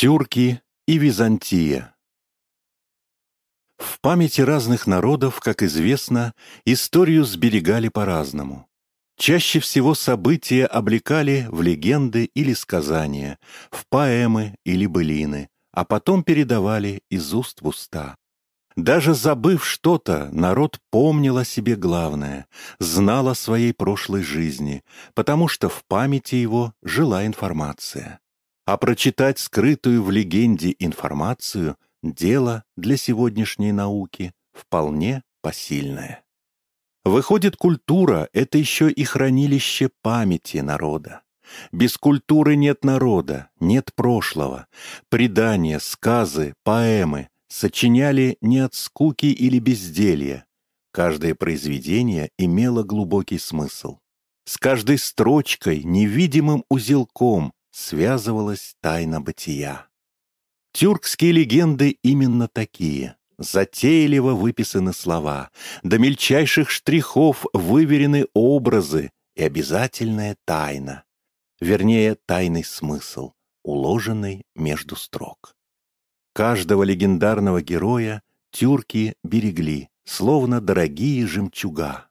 Тюрки и Византия В памяти разных народов, как известно, историю сберегали по-разному. Чаще всего события облекали в легенды или сказания, в поэмы или былины, а потом передавали из уст в уста. Даже забыв что-то, народ помнил о себе главное, знал о своей прошлой жизни, потому что в памяти его жила информация. А прочитать скрытую в легенде информацию – дело для сегодняшней науки вполне посильное. Выходит, культура — это еще и хранилище памяти народа. Без культуры нет народа, нет прошлого. Предания, сказы, поэмы сочиняли не от скуки или безделья. Каждое произведение имело глубокий смысл. С каждой строчкой, невидимым узелком, связывалась тайна бытия. Тюркские легенды именно такие. Затейливо выписаны слова, до мельчайших штрихов выверены образы и обязательная тайна, вернее, тайный смысл, уложенный между строк. Каждого легендарного героя тюрки берегли, словно дорогие жемчуга.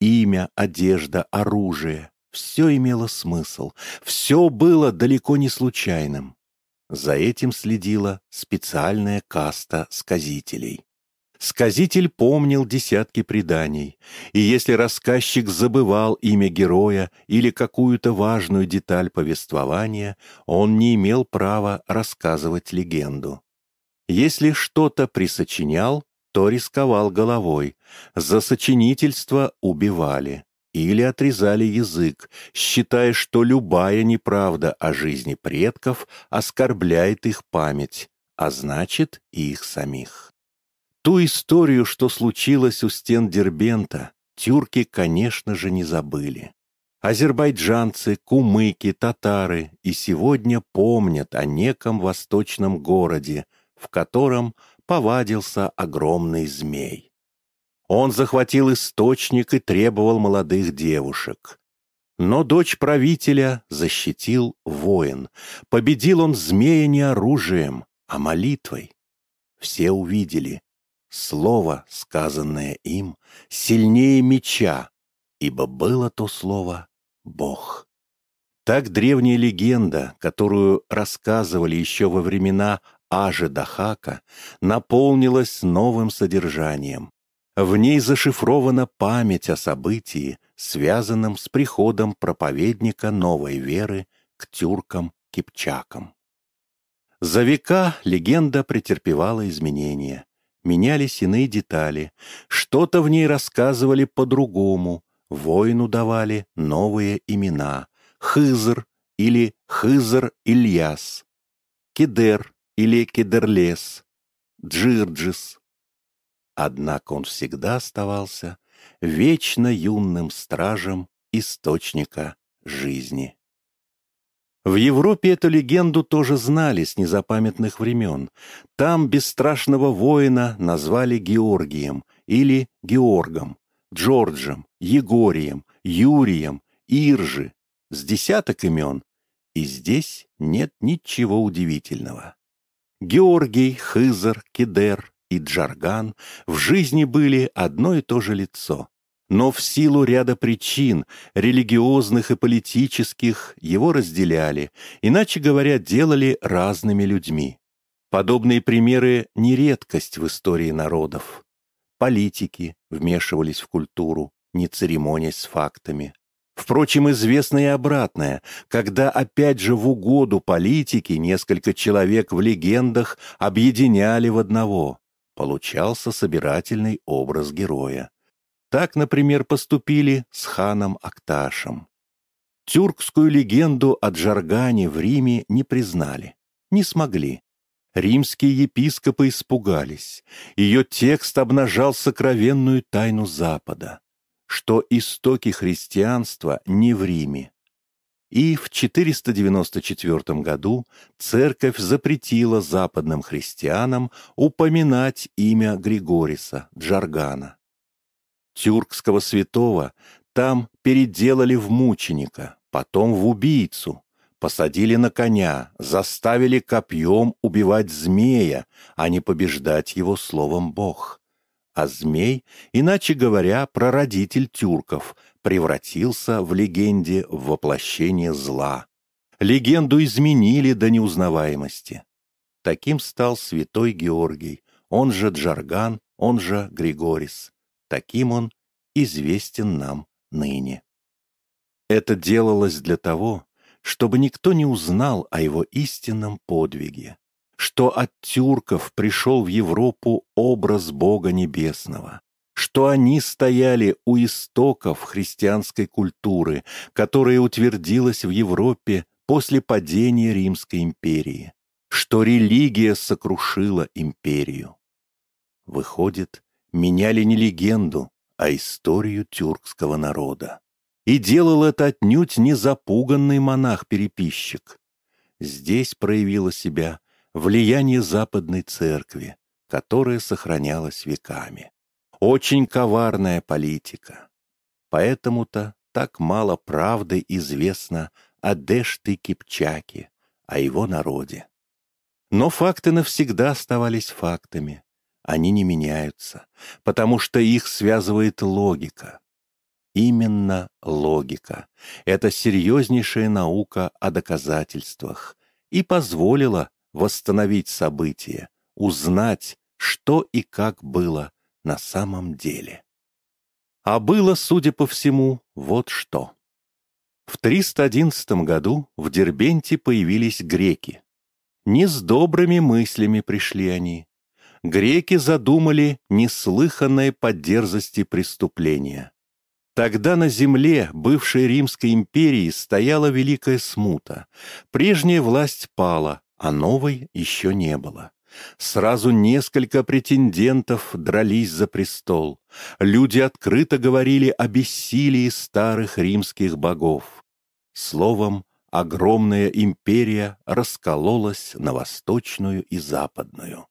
Имя, одежда, оружие — все имело смысл, все было далеко не случайным. За этим следила специальная каста сказителей. Сказитель помнил десятки преданий, и если рассказчик забывал имя героя или какую-то важную деталь повествования, он не имел права рассказывать легенду. Если что-то присочинял, то рисковал головой, за сочинительство убивали или отрезали язык, считая, что любая неправда о жизни предков оскорбляет их память, а значит и их самих. Ту историю, что случилось у стен Дербента, тюрки, конечно же, не забыли. Азербайджанцы, кумыки, татары и сегодня помнят о неком восточном городе, в котором повадился огромный змей. Он захватил источник и требовал молодых девушек. Но дочь правителя защитил воин. Победил он змея не оружием, а молитвой. Все увидели. Слово, сказанное им, сильнее меча, ибо было то слово «Бог». Так древняя легенда, которую рассказывали еще во времена Ажи Дахака, наполнилась новым содержанием. В ней зашифрована память о событии, связанном с приходом проповедника новой веры к тюркам-кипчакам. За века легенда претерпевала изменения. Менялись иные детали, что-то в ней рассказывали по-другому, воину давали новые имена — Хызр или Хызр Ильяс, Кедер или Кедерлес, Джирджис, Однако он всегда оставался вечно юным стражем источника жизни. В Европе эту легенду тоже знали с незапамятных времен. Там бесстрашного воина назвали Георгием или Георгом, Джорджем, Егорием, Юрием, Иржи, с десяток имен, и здесь нет ничего удивительного. Георгий, Хызар, Кедер, и Джарган в жизни были одно и то же лицо. Но в силу ряда причин, религиозных и политических, его разделяли, иначе говоря, делали разными людьми. Подобные примеры не редкость в истории народов. Политики вмешивались в культуру, не церемонясь с фактами. Впрочем, известно и обратное, когда опять же в угоду политики несколько человек в легендах объединяли в одного получался собирательный образ героя. Так, например, поступили с ханом Акташем. Тюркскую легенду о Джаргане в Риме не признали, не смогли. Римские епископы испугались. Ее текст обнажал сокровенную тайну Запада, что истоки христианства не в Риме, и в 494 году церковь запретила западным христианам упоминать имя Григориса, Джаргана. Тюркского святого там переделали в мученика, потом в убийцу, посадили на коня, заставили копьем убивать змея, а не побеждать его словом «Бог». А змей, иначе говоря, прародитель тюрков, превратился в легенде в воплощение зла. Легенду изменили до неузнаваемости. Таким стал святой Георгий, он же Джарган, он же Григорис. Таким он известен нам ныне. Это делалось для того, чтобы никто не узнал о его истинном подвиге, что от тюрков пришел в Европу образ Бога Небесного, что они стояли у истоков христианской культуры, которая утвердилась в Европе после падения Римской империи, что религия сокрушила империю. Выходит, меняли не легенду, а историю тюркского народа. И делал это отнюдь не запуганный монах-переписчик. Здесь проявило себя влияние западной церкви, которая сохранялась веками. Очень коварная политика. Поэтому-то так мало правды известно о Дэшты Кипчаке, о его народе. Но факты навсегда оставались фактами. Они не меняются, потому что их связывает логика. Именно логика. Это серьезнейшая наука о доказательствах и позволила восстановить события, узнать, что и как было на самом деле. А было, судя по всему, вот что. В 311 году в Дербенте появились греки. Не с добрыми мыслями пришли они. Греки задумали неслыханное по дерзости преступление. Тогда на земле бывшей Римской империи стояла великая смута. Прежняя власть пала, а новой еще не было. Сразу несколько претендентов дрались за престол. Люди открыто говорили о бессилии старых римских богов. Словом, огромная империя раскололась на восточную и западную.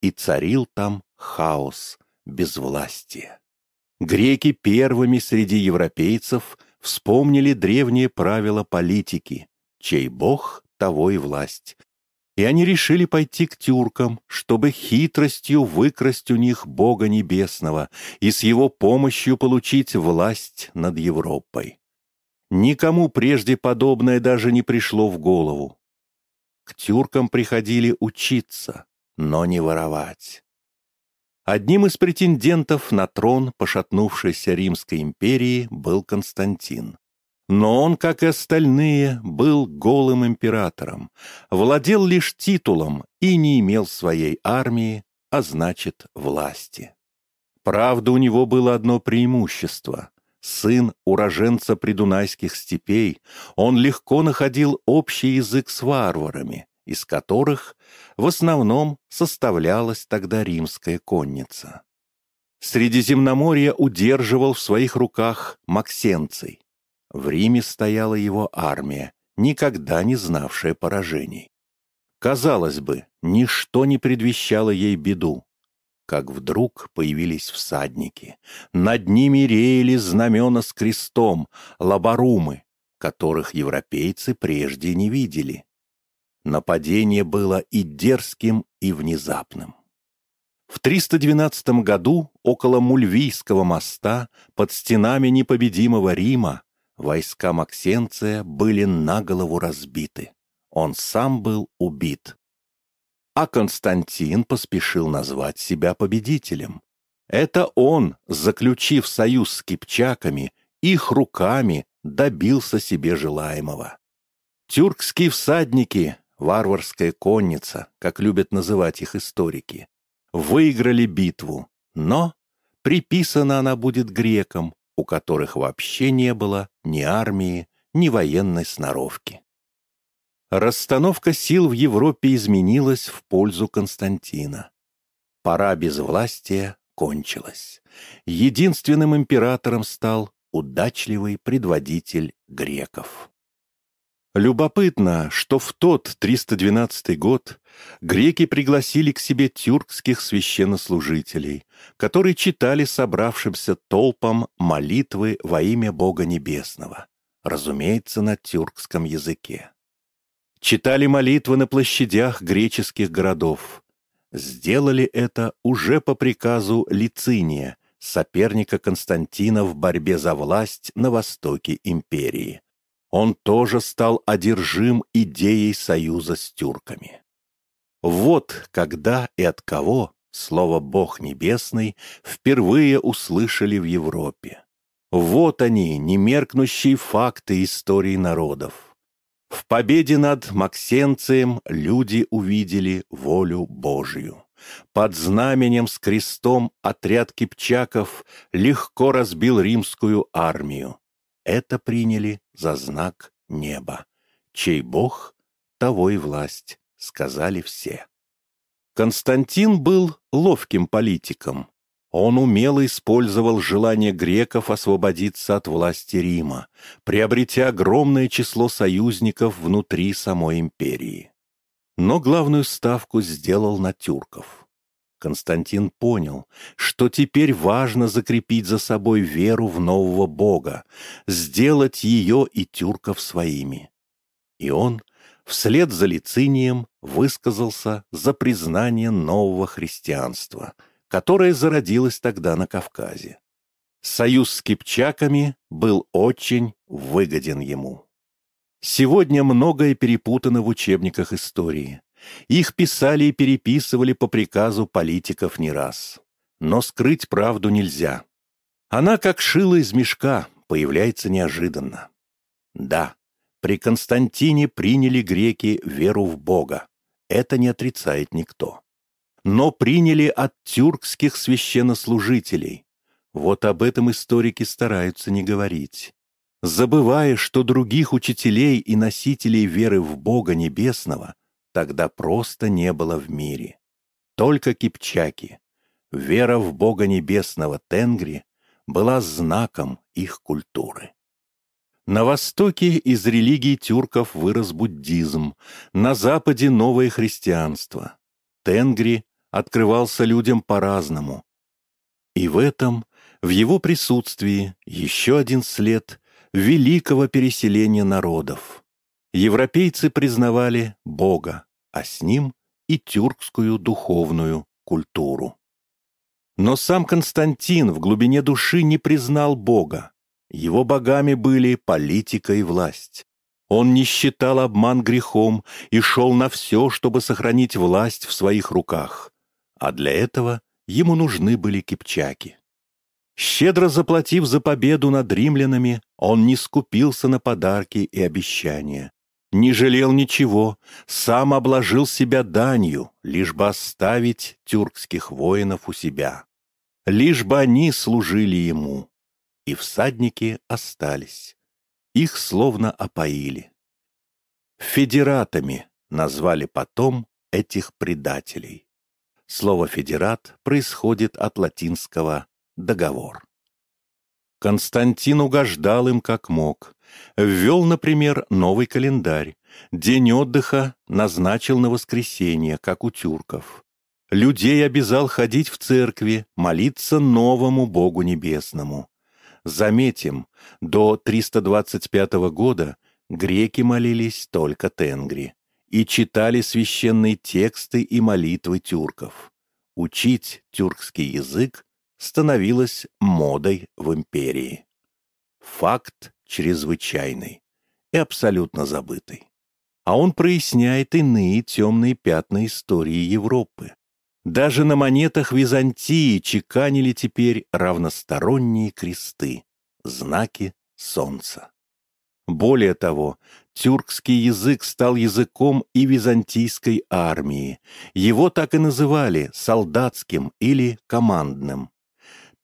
И царил там хаос, безвластие. Греки первыми среди европейцев вспомнили древние правила политики «чей бог, того и власть». И они решили пойти к тюркам, чтобы хитростью выкрасть у них Бога Небесного и с его помощью получить власть над Европой. Никому прежде подобное даже не пришло в голову. К тюркам приходили учиться, но не воровать. Одним из претендентов на трон пошатнувшейся Римской империи был Константин. Но он, как и остальные, был голым императором, владел лишь титулом и не имел своей армии, а значит, власти. Правда, у него было одно преимущество. Сын уроженца придунайских степей, он легко находил общий язык с варварами из которых в основном составлялась тогда римская конница. Средиземноморье удерживал в своих руках Максенций. В Риме стояла его армия, никогда не знавшая поражений. Казалось бы, ничто не предвещало ей беду. Как вдруг появились всадники. Над ними реяли знамена с крестом, лабарумы, которых европейцы прежде не видели. Нападение было и дерзким, и внезапным. В 312 году около Мульвийского моста под стенами непобедимого Рима войска Максенция были на голову разбиты. Он сам был убит. А Константин поспешил назвать себя победителем. Это он, заключив союз с кипчаками, их руками добился себе желаемого. Тюркские всадники варварская конница, как любят называть их историки, выиграли битву, но приписана она будет грекам, у которых вообще не было ни армии, ни военной сноровки. Расстановка сил в Европе изменилась в пользу Константина. Пора безвластия кончилась. Единственным императором стал удачливый предводитель греков. Любопытно, что в тот 312 год греки пригласили к себе тюркских священнослужителей, которые читали собравшимся толпам молитвы во имя Бога Небесного, разумеется, на тюркском языке. читали молитвы на площадях греческих городов. Сделали это уже по приказу Лициния, соперника Константина в борьбе за власть на востоке империи. Он тоже стал одержим идеей союза с тюрками. Вот когда и от кого слово «Бог небесный» впервые услышали в Европе. Вот они, немеркнущие факты истории народов. В победе над Максенцием люди увидели волю Божью. Под знаменем с крестом отряд кипчаков легко разбил римскую армию. Это приняли за знак неба. Чей бог, того и власть, сказали все. Константин был ловким политиком. Он умело использовал желание греков освободиться от власти Рима, приобретя огромное число союзников внутри самой империи. Но главную ставку сделал на тюрков. Константин понял, что теперь важно закрепить за собой веру в нового бога, сделать ее и тюрков своими. И он — вслед за Лицинием высказался за признание нового христианства, которое зародилось тогда на Кавказе. Союз с кипчаками был очень выгоден ему. Сегодня многое перепутано в учебниках истории. Их писали и переписывали по приказу политиков не раз. Но скрыть правду нельзя. Она, как шило из мешка, появляется неожиданно. Да, при Константине приняли греки веру в Бога. Это не отрицает никто. Но приняли от тюркских священнослужителей. Вот об этом историки стараются не говорить. Забывая, что других учителей и носителей веры в Бога Небесного тогда просто не было в мире. Только кипчаки. Вера в Бога Небесного Тенгри была знаком их культуры. На востоке из религии тюрков вырос буддизм, на западе новое христианство. Тенгри открывался людям по-разному. И в этом, в его присутствии, еще один след великого переселения народов. Европейцы признавали Бога, а с ним и тюркскую духовную культуру. Но сам Константин в глубине души не признал Бога, его богами были политика и власть. Он не считал обман грехом и шел на все, чтобы сохранить власть в своих руках. А для этого ему нужны были кипчаки. Щедро заплатив за победу над римлянами, он не скупился на подарки и обещания. Не жалел ничего, сам обложил себя данью, лишь бы оставить тюркских воинов у себя. Лишь бы они служили ему и всадники остались. Их словно опоили. Федератами назвали потом этих предателей. Слово «федерат» происходит от латинского «договор». Константин угождал им как мог. Ввел, например, новый календарь. День отдыха назначил на воскресенье, как у тюрков. Людей обязал ходить в церкви, молиться новому Богу Небесному. Заметим, до 325 года греки молились только тенгри и читали священные тексты и молитвы тюрков. Учить тюркский язык становилось модой в империи. Факт чрезвычайный и абсолютно забытый. А он проясняет иные темные пятна истории Европы. Даже на монетах Византии чеканили теперь равносторонние кресты, знаки солнца. Более того, тюркский язык стал языком и византийской армии. Его так и называли солдатским или командным.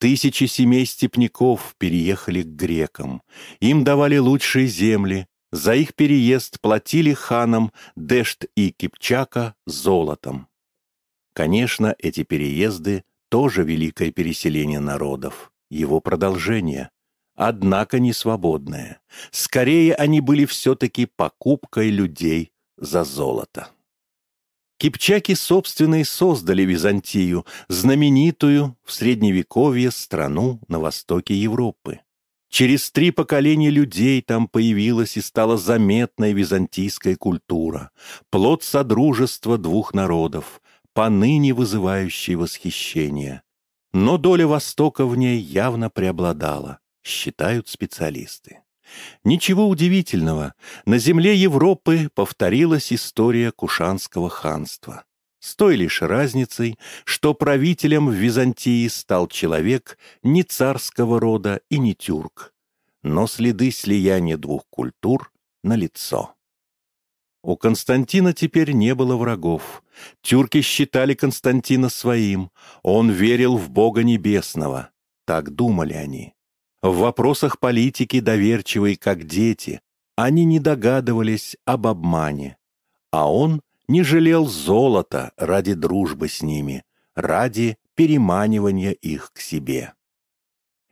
Тысячи семей степняков переехали к грекам. Им давали лучшие земли. За их переезд платили ханам Дешт и Кипчака золотом. Конечно, эти переезды тоже великое переселение народов, его продолжение, однако не свободное. Скорее, они были все-таки покупкой людей за золото. Кипчаки собственно и создали Византию, знаменитую в Средневековье страну на востоке Европы. Через три поколения людей там появилась и стала заметная византийская культура, плод содружества двух народов, поныне вызывающий восхищение. Но доля Востока в ней явно преобладала, считают специалисты. Ничего удивительного, на земле Европы повторилась история Кушанского ханства. С той лишь разницей, что правителем в Византии стал человек не царского рода и не тюрк, но следы слияния двух культур налицо. У Константина теперь не было врагов. Тюрки считали Константина своим, он верил в Бога Небесного. Так думали они. В вопросах политики доверчивые, как дети, они не догадывались об обмане. А он не жалел золота ради дружбы с ними, ради переманивания их к себе.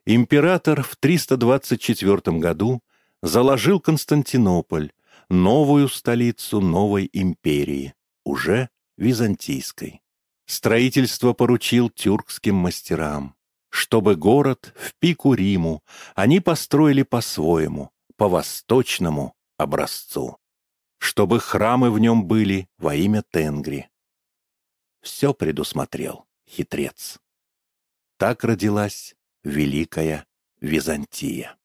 Император в 324 году заложил Константинополь, новую столицу новой империи, уже византийской. Строительство поручил тюркским мастерам. Чтобы город в пику Риму они построили по-своему, по восточному образцу чтобы храмы в нем были во имя Тенгри. Все предусмотрел хитрец. Так родилась Великая Византия.